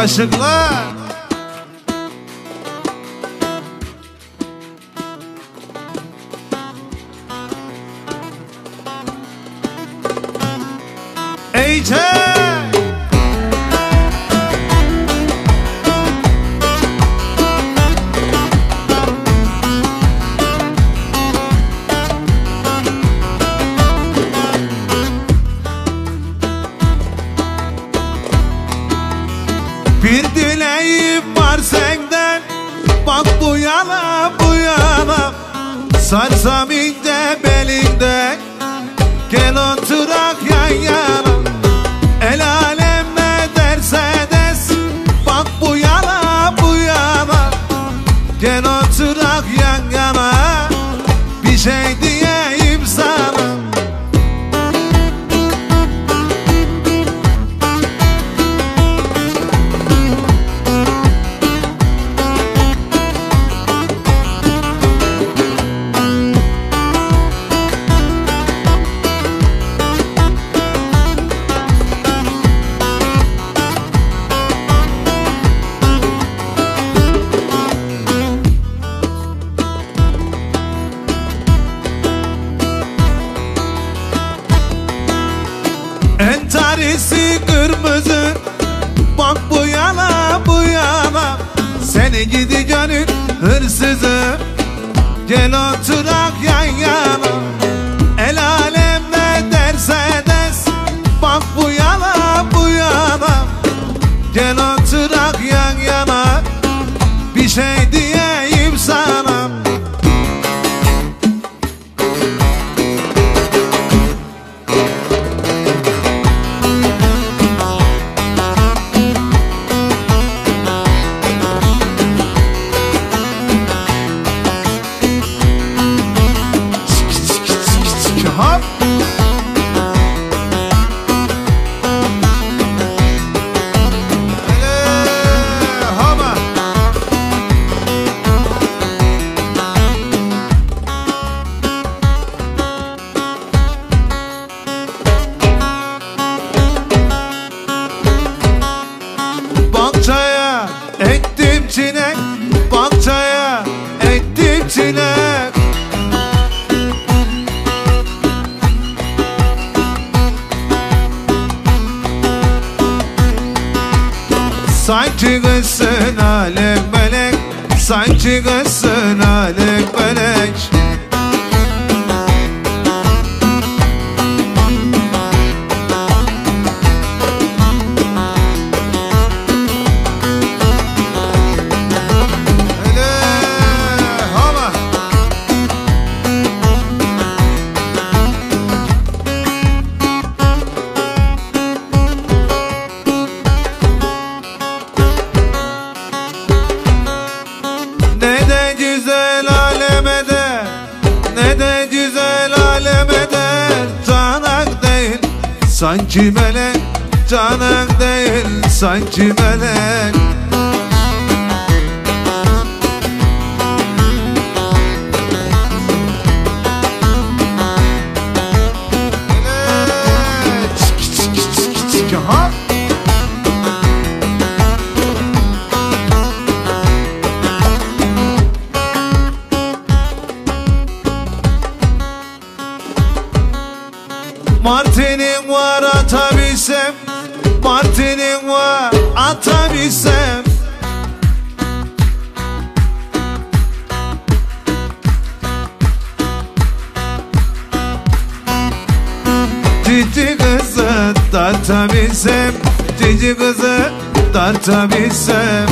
aşıklar yana bu yana. Sarsam ince belinde Gel oturak yan yana. El alem ne derse desin Bak bu yana bu yana. Gel oturak yan yana. Bir şey diyeyim gidi gönül hırsızı. Gel oturak yan yana Sanki kızsın alem melek Sanki kızsın alem melek Sanki melek Canak değil Sanki melek atabilsem Cici kızı tartabilsem Cici kızı tartabilsem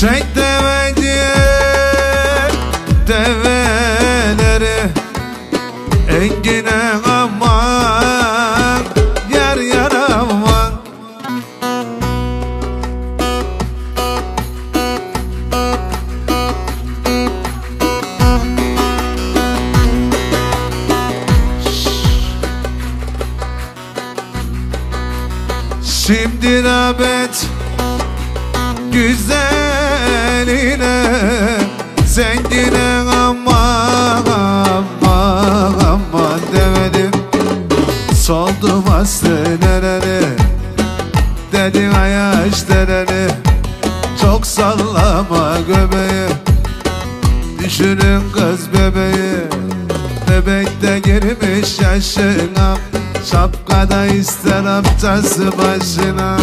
Çek deveci develeri Engine aman Yer yer aman. Şimdi nöbet güzeline Zengine aman aman aman demedim. Soldum aslı nereni Dedin ayaş dereni Çok sallama göbeği Düşünün kız bebeği. Bebek de girmiş yaşına Şapkada ister aptası başına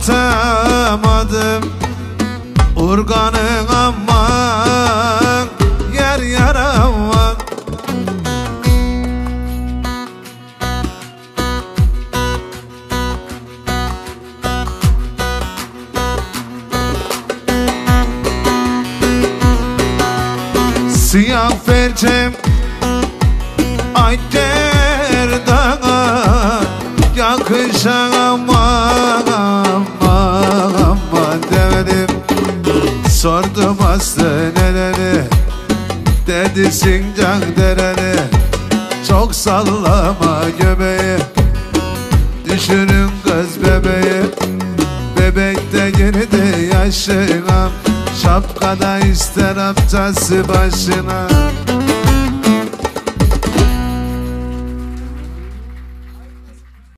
atamadım Urganın aman yer yaraman Siyah perçem Ay gerdağa kız bebeği. Bebek de girdi Şapkada ister aptası başına